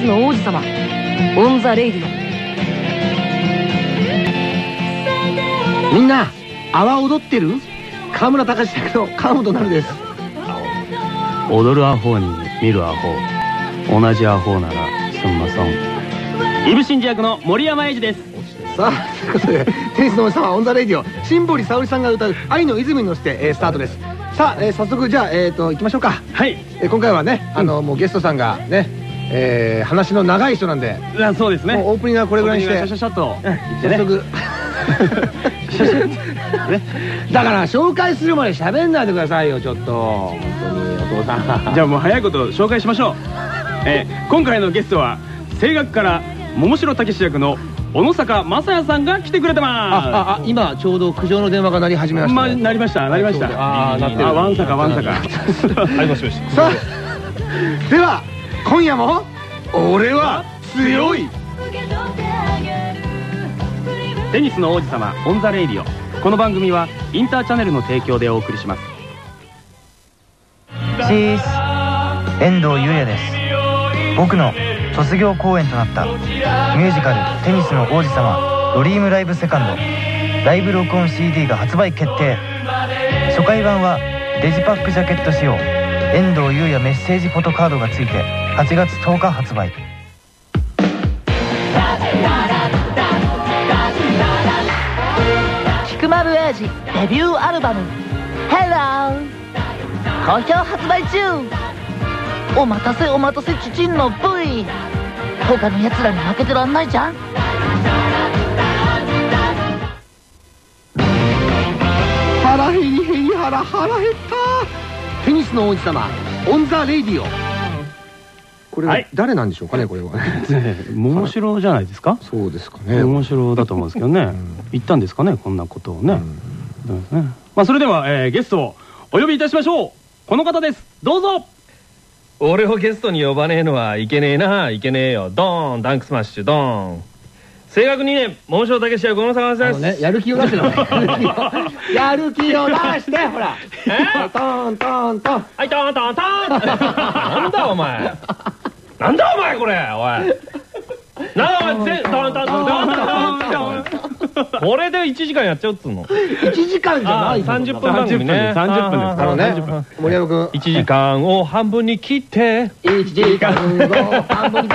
スの王子様。 On the Radio みんな阿波踊ってる？河村隆役の川本なるです。踊るアホに見るアホ。同じアホならすんません。伊武深司役の森山栄治です。さあということでテニスの王子様 On the Radio 新堀沙織さんが歌う「愛の泉」に乗せて、えースタートです。さあ、えー早速じゃあえっ、と行きましょうか。はい。えー今回はねあの、もうゲストさんがね、えー話の長い人なんで。あそうですね。オープニングはこれぐらいにして。シャシャシャっと。言ってね早速 だから紹介するまで喋んないでくださいよちょっと。本当にお父さん。じゃあもう早いこと紹介しましょう、えー今回のゲストは声楽から桃城武史役の小野坂雅也さんが来てくれてあまああ今ちょうど苦情の電話が鳴り始めますした、まあなりました。なりました。あーなってる。あワンサカワンサカ。は いもしもしさあでは今夜も俺は強い。テニスの王子様 On the Radio。この番組はインターチャネルの提供でお送りします。チーズ遠藤雄弥です。僕の卒業公演となったミュージカル「テニスの王子様ドリームライブセカンド」ライブ録音 CD が発売決定。初回版はデジパックジャケット仕様。遠藤優也メッセージフォトカードがついて8月10日発売。菊丸英二デビューアルバム「Hello」好評発売中。お待たせお待たせチチンの V 他のやつらに負けてらんないじゃん。腹減り減り腹腹減った。テニスの王子様 On the Radio これははい。誰なんでしょうかねこれは。桃城じゃないですか？そうですかね。桃城だと思うんですけどね。言ったんですかねこんなことをね。まあそれでは、えーゲストをお呼びいたしましょう。この方です。どうぞ。俺をゲストに呼ばねえのはいけねえな。いけねえよ。ドーン。ダンクスマッシュドーン。声楽2年。桃城武史役小野坂あです。のねやる気を出してる やる気を出してほら。トントントン。はいトントントン。なんだお前なんだお前これおい。な ん。だこれで1時間やっちゃうっつうの1時間じゃないあ30分番組ね30分ですあのね30分森山君1時間を半分に切って1時間後半分に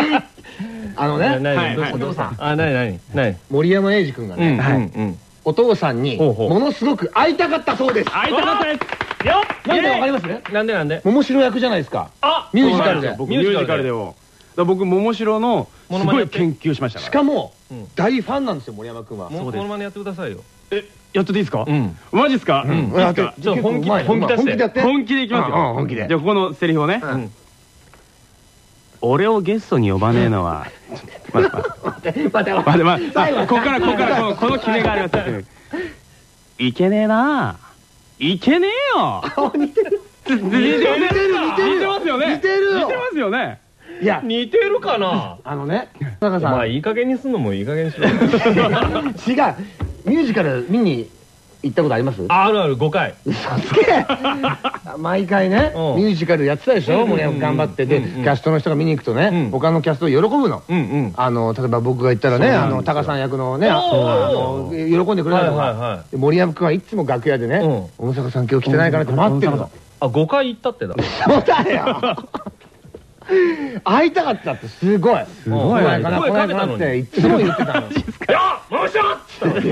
あのねはいはいお父さんあ、なになになに森山英二君がねうんお父さんにものすごく会いたかったそうです会いたかったですよなんでわかります？なんでなんで？桃城役じゃないですか。あミュージカルで。僕ミュージカルで。もだから僕桃城のすごい研究しましたかしかもうん。大ファンなんですよ森山君は。もうこのままやってくださいよ。らやってていいですか？うん。マジっすか？いいっすか？ちょっと本気本気出して。本気でやって。本気でいきますよ。本気で。じゃあここのセリフをね。ん。俺をゲストに呼ばねえのは待って待って。待って待ってここからここからこの決めがありますいけねえないけねえよ。似てる。似てる。似てる似てますよね。似てる。よ。似てますよね。いや。似てるかな？あのね中さん。まあいい加減にすんのもいい加減にしろ。違う。ミュージカル見に行ったことあります？あるある5回。嘘つけ。毎回ねうん。ミュージカルやってたでしょ？森山君頑張って。でキャストの人が見に行くとねうん。他のキャスト喜ぶの。あの例えば僕が言ったらねあのタカさん役のね喜んでくれたりとはいはいはかで森山君はいつも楽屋でね「大阪さん今日来てないかな」って待ってるの。あ5回行ったってだ。そうだよ会いたかったってすごい。すごい。来ないかな声来ないかけたのに。っていつも言ってたの。よもしょい。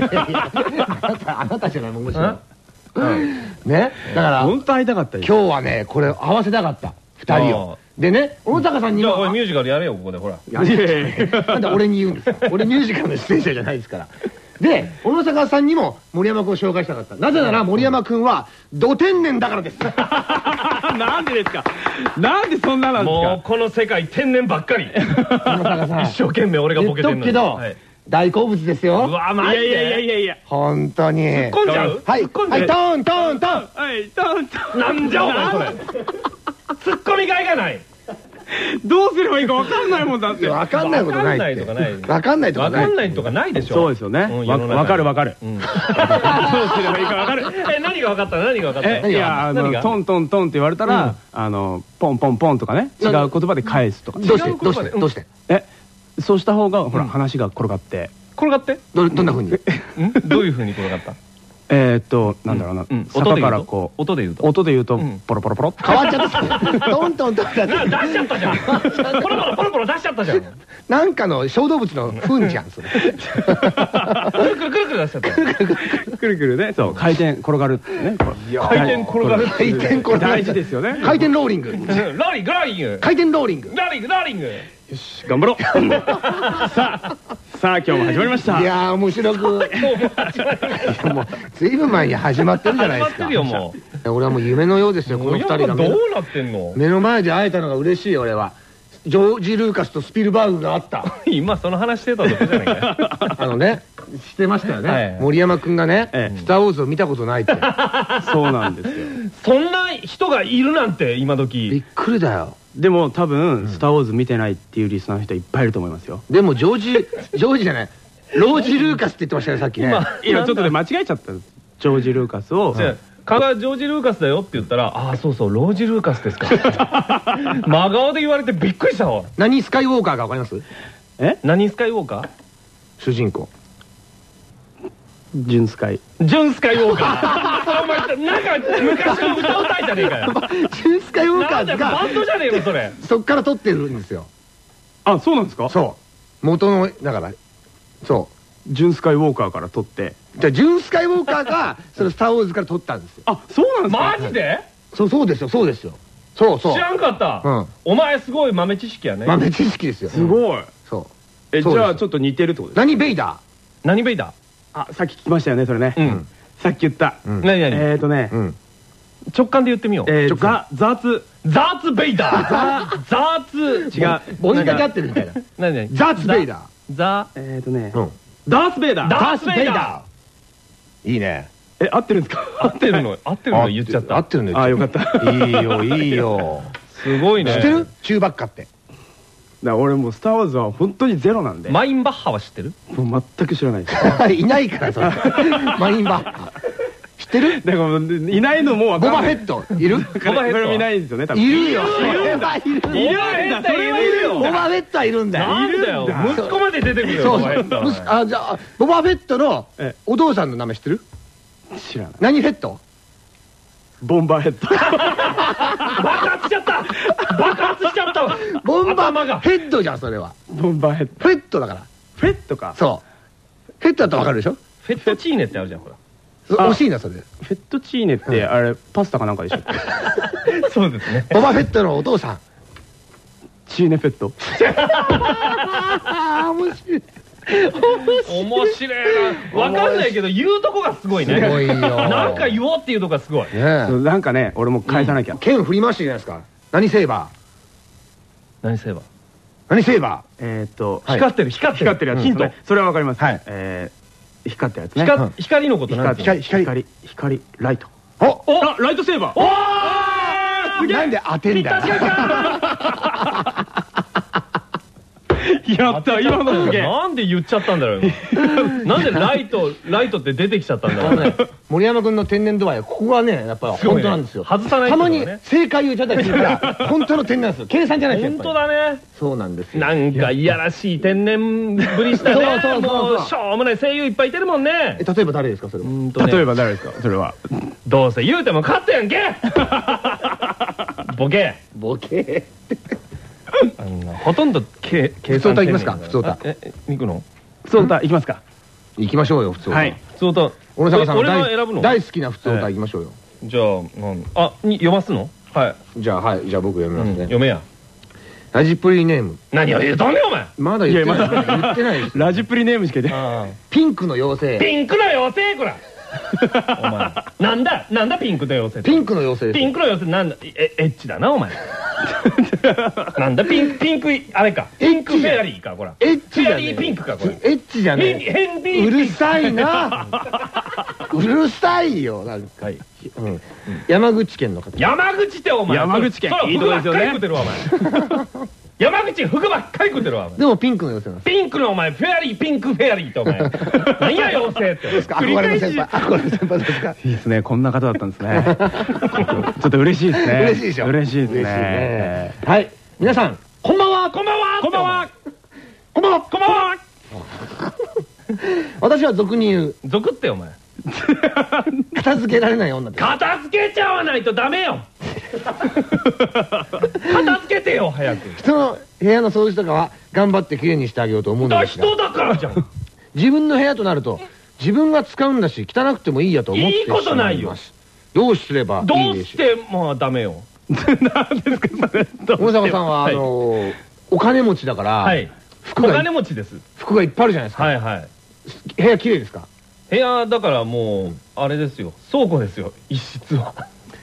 あなたあなたじゃないもんもちろんね？だから本当会いたかった今日はねこれ合わせたかった二人を。でね小野坂さんにもじゃあ俺ミュージカルやれよここでほら。いやいやいやなんで俺に言うんですか俺ミュージカルの出演者じゃないですからで小野坂さんにも森山君を紹介したかったなぜなら森山君はド天然だからですなんでですか？なんでそんななんですか？もうこの世界天然ばっかり。一生懸命俺がボケてんのに。とくけどはい。大好物ですよ。うわマジで？いやいやいやいや。本当に。突っ込んじゃう？はい。突っ込んではいトーントーントーン。はいトントン。なんじゃお前それ。ツッコミがいがない どうすればいいか分かんないもんだって。わかんないことないって。わかんないとかない。わかんないとかない。わかんないとかないでしょ。そうですよね。んわわかるわかる。うん。どうすればいいか分かる。え何が分かったの？何が分かったいやあの何が？トントントンって言われたらあのポンポンポンとかね違う言葉で返すとかどうしてどうして？どうして？えそうした方がほら話が転がって。転がって？どどんな風に？ん？どういう風に転がった？えーっとなんだろうな。うん。坂からこう。音で言うと？音で言うとうん。ポロポロポロって。変わっちゃった。トントントン出しちゃったじゃんポロポロポロポロ出しちゃったじゃん。くなんかの小動物の糞じゃん、それ。るくるくるくる出しちゃった。よくるくるねそう回転転がるね回転転がる回転転がる大事ですよね回転ローリング。ローリングローリング回転ローリング。ローリングローリングよし頑張ろうさあさあ今日も始まりましたいやー、面白く。もう、ずいぶん前に始まってるじゃないですか始まってる。よも俺はもう夢のようですよ、うこの二人が目のどうなってんの？目の前で会えたのが嬉しい、俺は。ジョージ・ルーカスとスピルバーグがあった。今その話してたとこじゃないかよ あのね、してましたよはいね。森山くんがねええ、スター・ウォーズを見たことないって。そうなんですよそんな人がいるなんて今びっ時くりだよ。でも多分「スター・ウォーズ」見てないっていうリスナーの人いっぱいいると思いますよ。でも、ジョージ、ジョージじゃない。ロージ・ルーカスって言ってましたね、さっきね。今ちょっとで間違えちゃった。ジョージ・ルーカスを。じゃあ顔がジョージ・ルーカスだよって言ったら「ああそうそうロージ・ルーカスですか」真顔で言われてびっくりしたわ。何スカイウォーカーかわかります？え？何スカイウォーカ主人公。ジュンスカイ。ージュン・スカイウォーカー。お前なんか昔の歌歌いじゃねえかよ。ジュン・スカイウォーカーズがバンドじゃねえのそれ。そっから撮ってるんですよ。あそうなんですか？そう。元の、だから、そジュンスカイウォーカーから撮って。う。じゃあ、ジュン・スカイウォーカーが、そのスター・ウォーズから撮ったんですよ。あそうなんですか？マジで？そう、そうですよ、そうですよ。そうそう。知らんかった、うん。お前すごい豆知識やね、豆知識ですよ。すごい。そう。えじゃあちょっと似てるってことです何ベイダ何ベイダあさっき聞きましたよねそれね。ーうん、さっき言った。うん。何何、えーとね。ーうん。直感で言ってみよう、えーザザーツ。ザーツ・ベイダー。ザザーツ。違う。追いかかってるみたいな。何何？ザッツ・ベイダザえーとね。ー。うん。ダース・ベイダー。ダース・ベイダいいね。え合ってるんですか？ー合ってるの？合ってるの言っちゃった。合ってるんだよ。あよかった。いいよ、いいよ。すごいね。知ってる？チューバッカって。だ俺もう「スター・ウォーズ」は本当にゼロなんで。マインバッハは知ってる？もう全く知らないです。いないから、それ。マインバッハ。知ってる？だからいないのも分ボバかんない。フェット。いる？ボバフェットいないんですよね多分。いるよ。いるんだ。いるいるんだ。それはいるよ。ボバフェットはいるんだよ。なんだよ。息子まで出てくるよそうお前そう。息子。あ、じゃあ、ボバフェットのえお父さんの名前知ってる？知らない。何フェットボンバーヘッド。爆発しちゃっちゃった。わ ボンバ頭がーヘッドじゃん、それは。ボンバーヘッド。フェットだから。フェットか。そう。フェットだとわかるでしょ？フェットチーネってあるじゃんほら。そ惜しいな、それ。フェットチーネってあれパスタかなんかでしょ？そうですね。ボバフェットのお父さん。チーネフェット。ああ、面白い。面白い。なわかんないけど言うとこがすごいね。すごいよ。なんか言おうっていうとこがすごい。ねえ。そうなんかね俺も返さなきゃ。剣振り回してるじゃないですか。何セーバー何すれば？何セーバえーっとはい。光ってる光ってる。光ってるやつヒント。それはわかります。はい。えー光ってるやつね。光光のことなん光ていうの？光光光。ライト。ーおおあライトセーバー。おなんで当てんだよ。やった今のすげえなんで言っちゃったんだろう今。なんでライトライトって出てきちゃったんだろう。ね森山君の天然度合い、ここはね、やっぱ本当なんですよ。外さないってたまに正解をいただいてるから、本当の天然なんですよ。計算じゃないですよ。本当だね。りそうなんですよ。なんかいやらしい天然ぶりしたね。そうそうそうそう。もうしょうもない声優いっぱいいてるもんね。え例えば誰ですか、それは？例えば誰ですか？それは。どうせ言うても勝ったやんけ。ボケ。ボケ？ほとんど計計普通歌算いきますか？普通歌。ええ行くの？そうだ行きますか？行きましょうよ、普通歌。はい。普通歌。小野坂さんえ俺が選ぶの？大好きな普通歌行きましょうよ。じゃあなん？あに読ますの？はい、じゃあ、はい。じゃあ僕読みうんますね。読めや。ラジプリネーム。何を言うとんねんお前。まだ言ってない。言ってない。ラジプリネームしか出ない。あピンクの妖精。ピンクの妖精こら。お前。なんだ？なんだピンクの妖精って？ピンクの妖精。ピンクの妖精なんだ？えエッチだなお前 なんだピンクピンクあれか。ピンクフェアリーかこら。エッチじゃねえフェアリーピンクかこれ。エッチじゃねヘンリーえうるさいな。うるさいよ。なんか、はい。うん。山口県の方。山口ってお前。山口県。いいとこですよねふぐばっかり食ってるわお前山口ふぐばっかり食ってるわお前。でもピンクの妖精なんです。ピンクのお前フェアリーピンクフェアリーってお前。何や妖精って。憧れの先輩。憧れの先輩ですか？いいですね。こんな方だったんですね。ちょっと嬉しいですね。嬉しいでしょ？嬉しいです嬉しいね。はい。皆さんこんばんは。こんばんは。こんばんは。こんばんは。こんばんは。私は俗に言う。族ってお前 片付けられない女です片付けちゃわないとダメよ。片付けてよ早く。人の部屋の掃除とかは頑張ってきれいにしてあげようと思うのだですが人だからじゃん。自分の部屋となると自分が使うんだし汚くてもいいやと思っていいことないよ。どうすればどいいう？でしてもうダメよ。う大阪さんはあはいのお金持ちだから、はい。服がお金持ちです。服がいっぱいあるじゃないですか、はいはい。部屋綺麗ですか？部屋だからもうあれですよ。倉庫ですよ。一室は。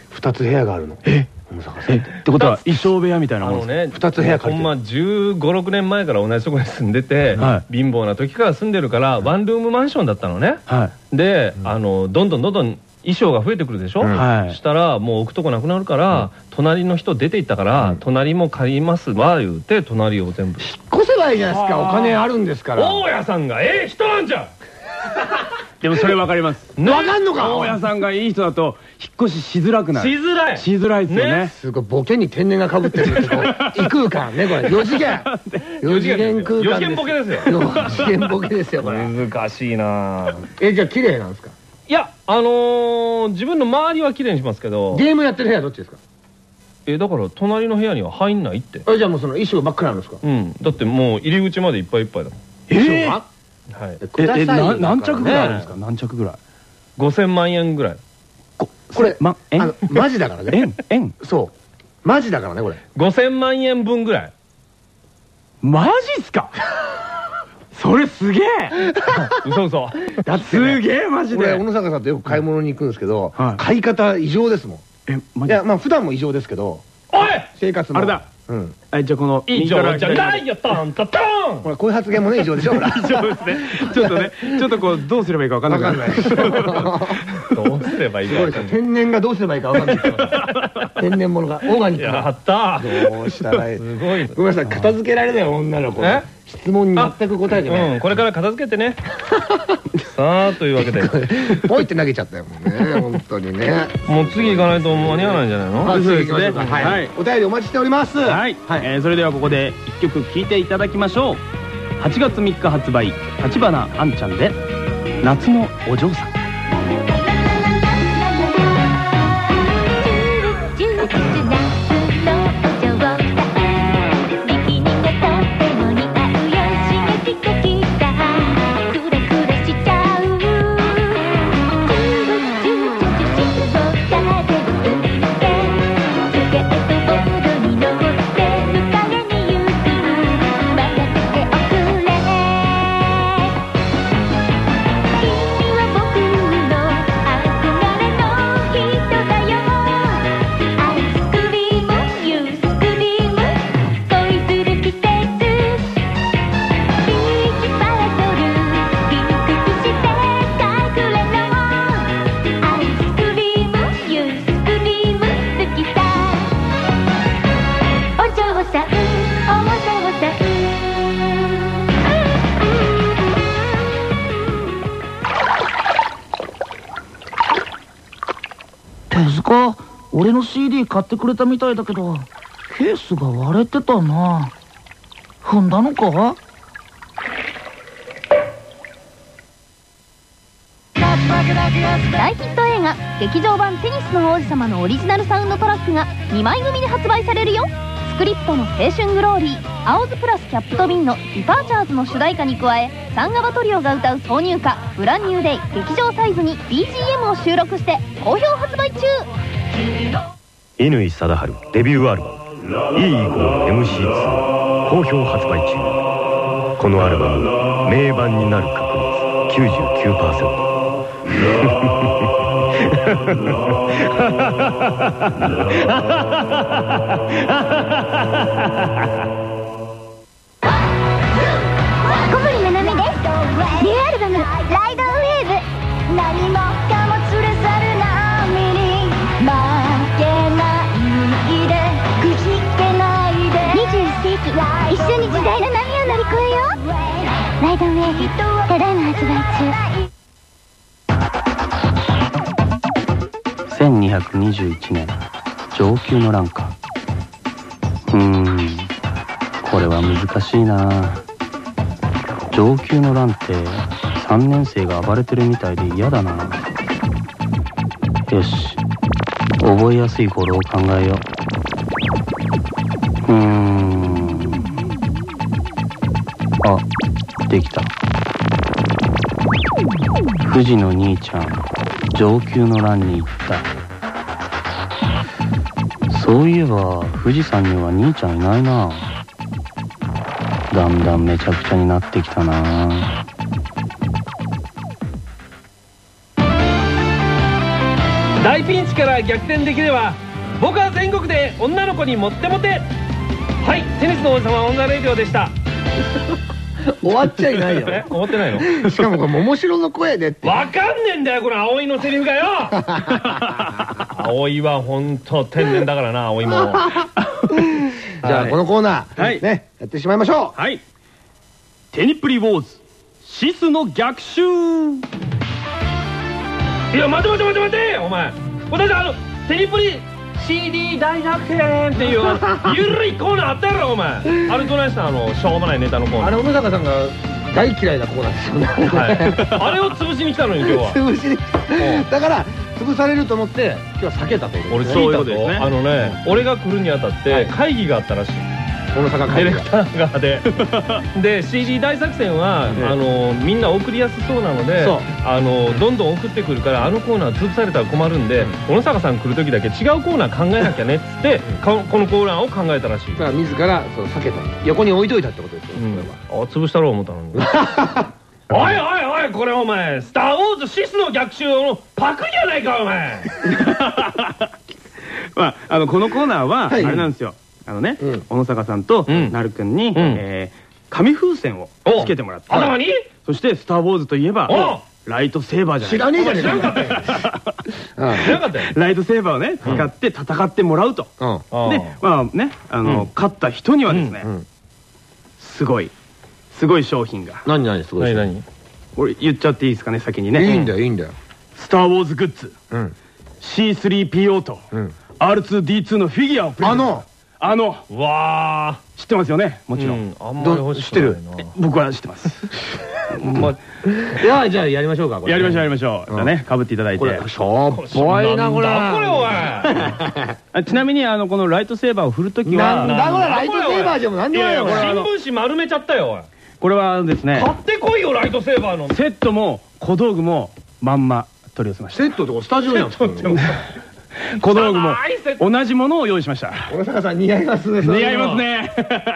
二つ部屋があるの。え？大阪さんえってことは衣装部屋みたいなものね二つ部屋借りてる。ほんま1 5六6年前から同じところに住んでて、は貧乏な時から住んでるからワンルームマンションだったのね。はい。で、あのどんどんどんどん衣装が増えてくるでしょ、うん。はい。したらもう置くとこなくなるから、隣の人出ていったから、隣も借りますわ言うて隣を全部。越せばいいじゃないですか。お金あるんですから。大家さんが。ええ人なんじゃでもそれわかります。わかんのか？大家さんがいい人だと引っ越ししづらくなしるづらい。しづらいですよね。ね。すごいボケに天然がかぶってるってこう異空間。ねこれ4次元4次元空間四次元ボケですよ4次元ボケですよこれ。難しいな。えじゃあ綺麗なんですか？いやあのー自分の周りは綺麗にしますけど。ゲームやってる部屋どっちですか？えだから隣の部屋には入んないって。あじゃあもうその衣装ばっかりあるんですか？うん。だってもう入り口までいっぱいいっぱいだもん。衣装が？はい。ええください。よな何着ぐらいあるんですねか？何着ぐらい？5000万円ぐらい。これまえあのマジだからね。円？円？そう。マジだからねこれ。5000万円分ぐらい。マジっすか？それすげえ！嘘嘘。だってすげえマジで。俺小野坂さんとよく買い物に行くんですけどはい。買い方異常ですもん。えマジ？いやまあ普段も異常ですけどおい！生活も。あれだ。うんはいじゃあこの以上じゃないよタンタタン。ほらこういう発言もね異常でしょほら。以上ですね。ちょっとね ちょっとこうどうすればいいか分かんなくなる。どうすればいいすごいですよ天然がどうすればいいかわかんない。天然物がオーガニックやなった。どうしたらいい？すごいごめんなさい片付けられない女の子え？質問に全く答えてない。うんこれから片付けてね。さあというわけで。ポイって投げちゃったよもうね本当にね。もう次行かないと間に合わないんじゃないの？ははい。い。お便りお待ちしております。はい、えーそれではここで1曲聴いていただきましょう。8月3日発売橘あんちゃんで「夏のお嬢さん」俺の CD 買ってくれたみたいだけどケースが割れてたな。踏んだのか？大ヒット映画「劇場版テニスの王子様」のオリジナルサウンドトラックが2枚組で発売されるよ。スクリプトの「青春グローリー」「青酢プラスキャップと瓶」の「 Departures」の主題歌に加えサンガバトリオが歌う挿入歌「 Brand New Day 劇場サイズ」に BGM を収録して好評発売中。乾貞治デビューアルバム「E イコール MC2」好評発売中。このアルバム名盤になる確率99% 小堀まなみです。ニューアルバム「ライドウェーブ」何もかもド名義ただいま発売中1221年上級の欄かうーんこれは難しいな。上級の欄って3年生が暴れてるみたいで嫌だな。よし覚えやすい語呂を考えよう。うーん。あできた。富士の兄ちゃん上級の欄に行った。そういえば富士山には兄ちゃんいないな。だんだんめちゃくちゃになってきたな。大ピンチから逆転できれば僕は全国で女の子にモッテモテ。はいテニスの王様女レディオでした。終わっちゃいないよ。え思ってないの？しかもこれ桃城の声でって。わかんねえんだよこの葵のセリフがよ。葵は本当天然だからな葵も。じゃあこのコーナー、はい。ねやってしまいましょはい。テニプリウォーズシスの逆襲。いや待て待て待て待てお前。私あのテニプリ CD 大逆転っていうゆる いコーナーあったやろお前。あれどないしたん？あのしょうもないネタのコーナー。うあれ小野坂さんが大嫌いなコーナーですよね、はい、あれを潰しに来たのに今日は。潰しにだから潰されると思って今日は避けたという俺ね。そういうことですね。あのね俺が来るにあたって会議があったらしい小野坂ディレクター側で。で CD 大作戦は、ええ。あのみんな送りやすそうなのであのどんどん送ってくるからあのコーナー潰されたら困るんで、小野坂さん来る時だけ違うコーナー考えなきゃねっつって、かこのコーナーを考えたらしい、だから自らそう避けた。横に置いといたってことですよ、うん。あ潰したろう思ったのに。おいおいおいこれお前「スター・ウォーズシスの逆襲」のパクリやないかお前。まあ、あのこのコーナーはあはい。れなんですよ、あのね、うん。小野坂さんとうん。なるくんに、ん。えー紙風船をおつけてもらって頭に？そして「スター・ウォーズ」といえばおライトセーバーじゃない。知らねえじゃねえか。知らんかったようん。知らんかったよ。ライトセーバーをね使って戦ってもらうと、でまあねあの、うん。勝った人にはですね、うん。すごいすごい商品が。何何すごい何何？俺言っちゃっていいですかね先にね。いいんだよいいんだよ。スター・ウォーズグッズ。うん。C3PO とうん。R2D2 のフィギュアをプレゼント。あのあのうわ知ってますよね？もーちろん、うんあんまり欲しくないな。僕は知ってます。まあいやじゃあやりましょうかこれやりましょうやりましょう、うん。じゃあねかぶっていただいて。これしょっぽいなこれ。なんだこれおいあちなみにあのこのライトセーバーを振るときはなんだこれライトセーバーじゃもなんでもないよこれ。新聞紙丸めちゃったよおい。これはですね買ってこいよライトセーバーの。セットも小道具もまんま取り寄せました。セットとかスタジオやん 小道具も同じものを用意しました。小野坂さん似合いますね似合いますね。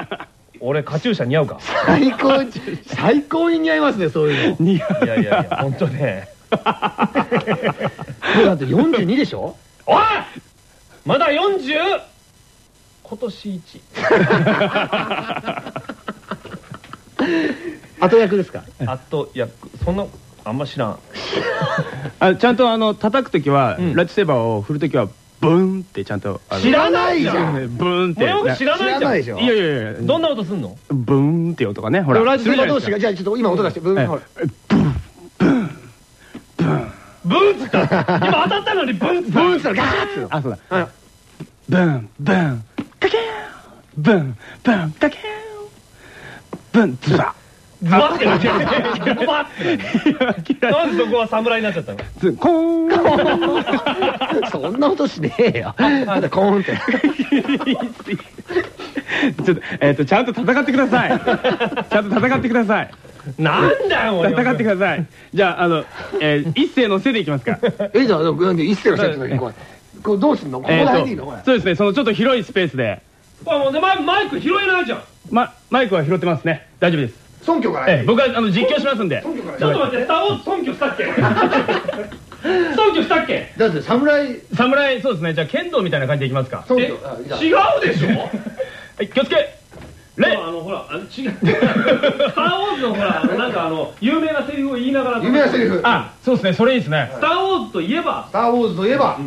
俺カチューシャ似合うか？最高に最高に似合いますねそういうの。似合いやいやいや本当ね。これだって42でしょ？おい！まだ 40! 今年後役ですか？1あといやそんなあんま知らん。あちゃんとあの叩くときは、うん。ライトセーバーを振るときはブーンってちゃんと知らないじゃん。ブーンって。俺も知ら知ないじゃん。いでしょ。いやいやいやどんな音すんの？ブーンって音がねほら。ライトセーバー同士がじゃあちょっと今音出してブーンほら。ブーンっつった今当たったのにブンっつったブーンっつったらガーッつあそうだ。はいブンブンカケーン。ブンブンカケーン。ブンズバズバってなっちゃうズバってなんでそこは侍になっちゃったのズコーンそんな音しねえよまだコーンってちょっとえっとちゃんと戦ってくださいちゃんと戦ってくださいなんだよ戦ってくださいじゃああのえー一斉のせでいきますかえじゃあ一世のセットの時これこれどうすんのここら辺でいいのそうですねそのちょっと広いスペースであもうでマイマイク拾えないじゃんまマイクは拾ってますね大丈夫です尊虚からえー僕はあの実況しますんで。ちょっと待ってスター・ウォーズ尊虚したっけ？尊虚したっけ？だって侍。侍そうですね。じゃあ剣道みたいな感じでいきますか。違うでしょ？はい気をつけ。礼あのほらあの違う。スター・ウォーズのほらなんかあの有名なセリフを言いながら。有名なセリフ。あそうですね。それいいですね。スター・ウォーズといえば？スター・ウォーズといえば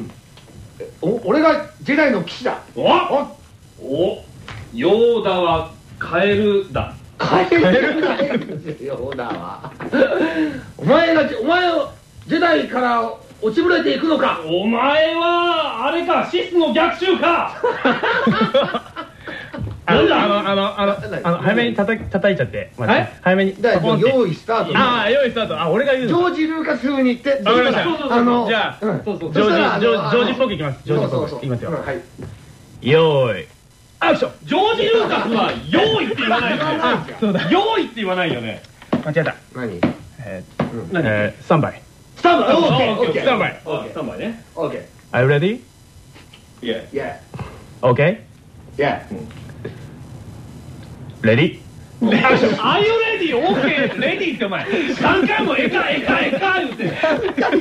えお俺がジェダイの騎士だ。おおヨーダはカエルだカエルじゃないんですよヨーダはお前がお前をジェダイから落ちぶれていくのかお前はあれかシスの逆襲か あの、あの、あの、あの、あの早めに叩き叩いちゃって。待って早めに。用意スタートああ、用意スタート。あ、俺が言うの。ジョージ・ルーカス風に言ってわかりましたあのじゃあ、うんジョージ、ジョージジョージっぽくいきます。ジョージっぽく。そうそうそういきますようん。はいよーい。アクションジョージ・ルーカスは「用意」って言わないよね。そうだ。用意って言わないよね。間違えた。何？えー、えー、スタンバイ。スタンバイオーケー。オッケー。オーケー。スタンバイ。あスタンバイね。 OK Are you ready? いやー Yeah Okay? Yeah Ready?「Are you ready? OK ready」ってお前。何回も「えかえかえか」言って。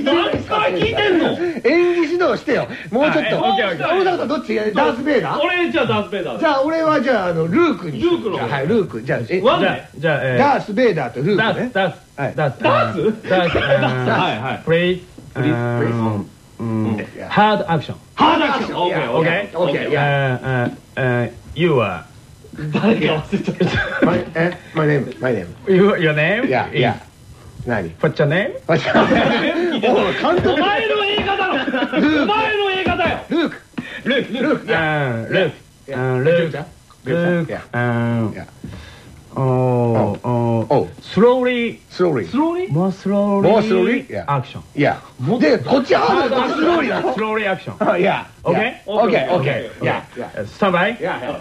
何回聞いてんの？演技指導してよ。もうちょっと。小野坂さんどっちダース・ベイダー？俺じゃあダース・ベイダーじゃあ俺はじゃああのルークにルークの。はいルーク。じゃあえじゃあダース・ベイダーとルークね。ダース、ダース、はい。ダース、ダース？ダース、はいはい。Please, Please. um, um, hard action. ハードアクション Yeah, Okay? Okay, Uh, uh, uh, you are, 誰が忘れちゃったじゃんえマイネームマイネーム Your name? いやいや何 What's your name? お前の映画だろ！お前の映画だよ！ルークルークルークルークルークルークルークルークルークルークおスローリースローリースローリースローリースローリーアクションいやでこっちハードでスローリースローリーアクションあいやオッケーオッケーオッケーいやスタンバイや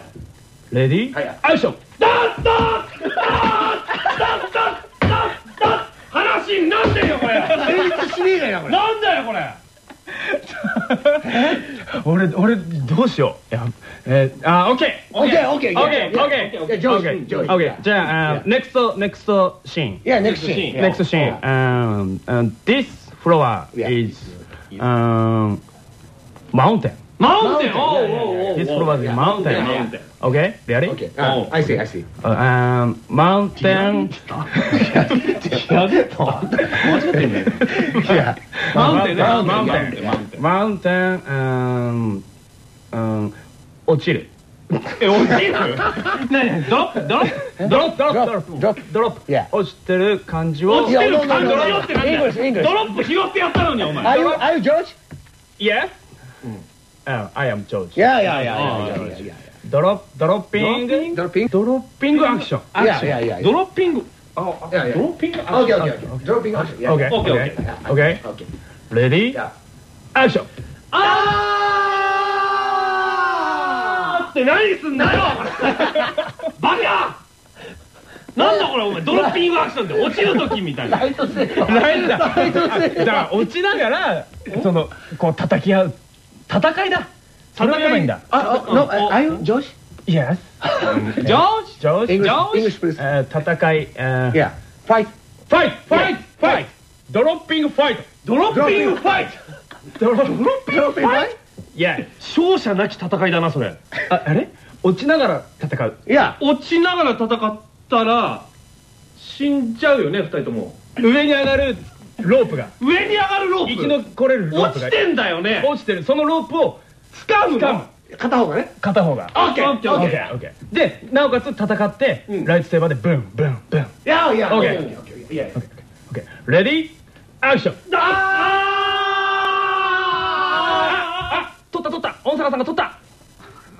レディ、はい、アクションダンダンダンダンダンダン話なんだよこれ成立しねえだよこれなんだよこれ俺俺どうしよういやえー、あオッケーオッケーオッケーオッケーオッケーオッケーじゃあネクストネクストシーンいや next。this floor is マウンテンマウンテン Mountain おうおうおう this floor is mountain Yeah. okay ready? OK あ I see I see. Uh, um, mountain. いやマウンテンねマウンテンマウンテンマウンテンマウンテンうんうん落ちるえ落ちる何ドロップドロップドロップドロップドロップ Drop ドロップ Yeah. 落ちてる感じを落ちてる感じをよってなんだよ。English English. ドロップ拾ってやったのにお前。Are you Are you George? Yes アイアムチョウ。いやいやいやいやいや。ドロッドロッピング？ドロッピング。アクション。いやいやいや。ドロッピング？ドロッピン。オッケーオッケー。オッケーオッケー。オッケー。オッケー。レディ。アクション。ああ。って何すんだよ。バカ。なんだこれお前ドロッピングアクションで落ちる時みたいな。落ちながらそのこう叩き合う。戦いだそれを言えばいいんだあ、あ、no, are you George? Yes ジョージ戦いえー Yeah. Fight. Fight fight fight dropping fight dropping fight dropping fight いや勝者なき戦いだなそれああれ落ちながら戦う Yeah. 落ちながら戦ったら死んじゃうよね二人とも上に上がるロープが。上に上がるロープ。生き残れるロープが。落ちてんだよね。落ちてる。そのロープを掴む掴む。の片方がね。片方が。オッケーオッケーオッケーオッケーでなおかつ戦って、ライトセーバーでブンブンブン。Yeah, yeah. Okay. okay, okay, yeah. OK レディー！アクションああ取った取った御坂さんが取った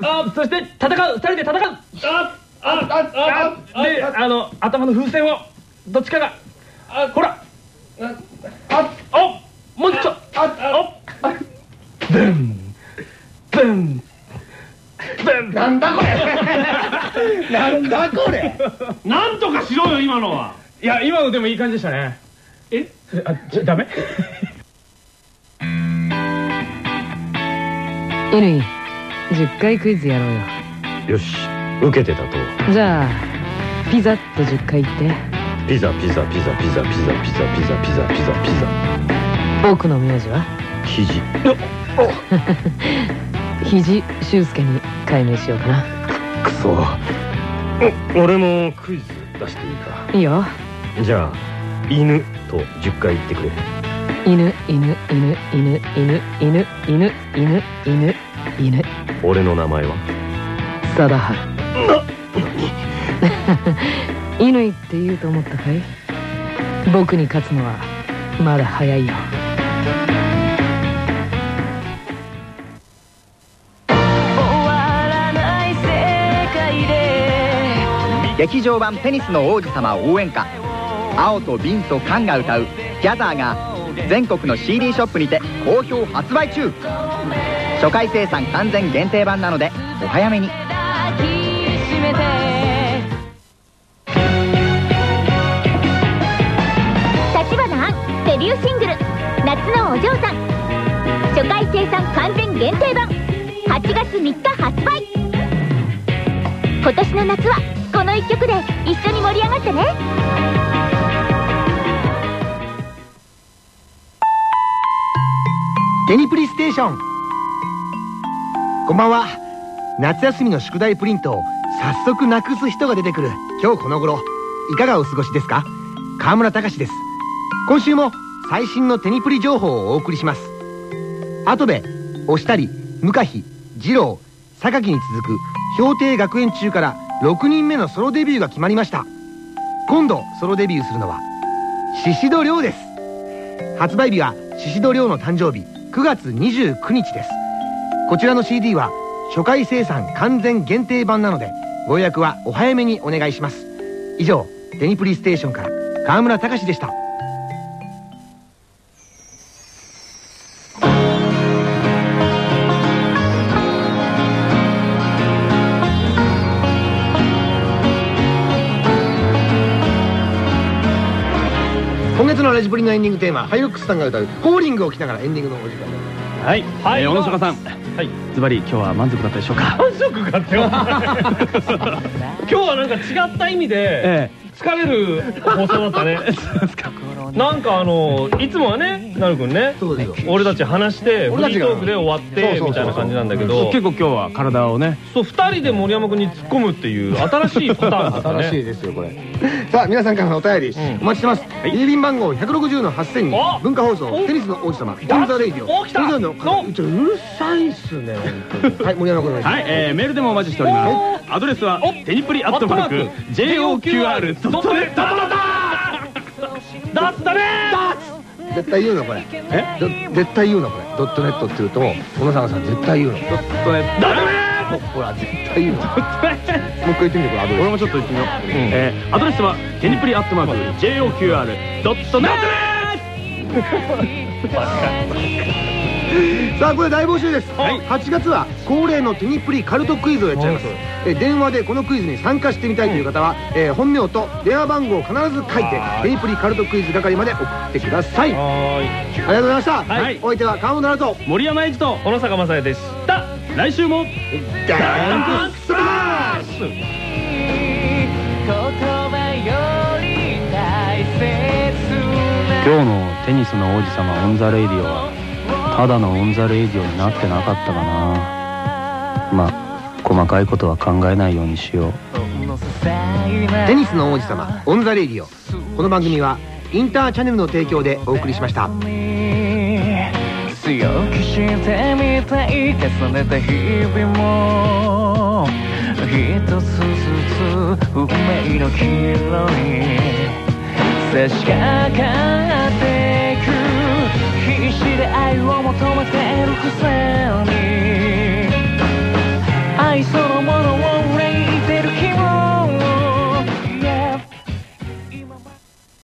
あそして戦う二人で戦うああああであの頭の風船をどっちかがあほらあおもうちょあおブン。ブン。ブン。なんだこれ。なんだこれ。なんとかしろよ今のは。いや今のでもいい感じでしたね。え？あちょダメ？乾10回クイズやろうよ。よし受けてたと。じゃあピザッと10回言ってピザピザピザピザピザピザピザピザピザピザ。僕の名字は？肘。肘修介に改名しようかな。くそ。お俺もクイズ出していいか？いいよ。じゃあ犬と10回言ってくれ。犬犬犬犬犬犬犬犬犬犬。俺の名前は？貞治 乾って言うと思ったかい？僕に勝つのはまだ早いよ。劇場版テニスの王子様応援歌青と瓶と缶が歌う「ギャザー」が全国の CD ショップにて好評発売中。初回生産完全限定版なのでお早めにデビューシングル「夏のお嬢さん」初回生産完全限定版。8月3日発売。今年の夏はこの1曲で一緒に盛り上がってね。テニプリステーション。こんばんは。夏休みの宿題プリントを早速なくす人が出てくる。今日この頃いかがお過ごしですか？川村隆です。今週も最新のテニプリ情報をお送りします。後で押したり向日二郎榊に続く氷定学園中から6人目のソロデビューが決まりました。今度ソロデビューするのは宍戸亮です。発売日は宍戸亮の誕生日9月29日です。こちらの CD は初回生産完全限定版なのでご予約はお早めにお願いします。以上テニプリステーションから川村隆でした。のエンディングテーマハイロックスさんが歌う「ホーリング」を聴きながらエンディングのお時間です。はい、はい。えー小野坂さん。はい。ズバリ今日は満足だったでしょうか？満足かってよ 今日はなんか違った意味でえ疲れる放送だったね なんかあのいつもはねなるくんね俺たち話して俺たちがフリートークで終わってそうそうそう。みたいな感じなんだけえど結構今日は体をね。そう2人で森山君に突っ込むっていう新しいパターンだった新しいねですよこれ。さあ皆さんからのお便り、ん。お待ちしてます、郵便番号160の8000にお文化放送おテニスの王子様 On the Radio。お来た。それぞれのの。うるさいっすねはい森山君お願いします。はい、えー、メールでもお待ちしております。アドレスはおテニプリアットマーク JOQR ドットネットダーツだね！絶対言うのこれ。え？ど絶対言うのこれ。ドットネットって言うと小野坂さん絶対言うの。ドットネット。ほほら絶対言うの。もう一回言ってみてこれアドレ俺もちょっと言ってみよう、えー、アドレスはテニプリアットマーク JOQR ドットネットス さあこれ大募集です、8月は恒例のテニプリカルトクイズをやっちゃいます。え電話でこのクイズに参加してみたいという方は、えー本名と電話番号を必ず書いてテニプリカルトクイズ係まで送ってください。あはりがとうございました、はい。お相手は川本奈と。森山英二と小野坂昌也でした。来週も。ダンクスマッシュ。今日のテニスの王子様 On the Radio はただの On the Radio になってなかったかな。まあ細かいことは考えないようにしよう。テニスの王子様 On the Radio この番組はインターチャネルの提供でお送りしました。強くしてみたい重ねた日々も。一つずつ運命の岐路に差し掛かって愛を求めているくせに。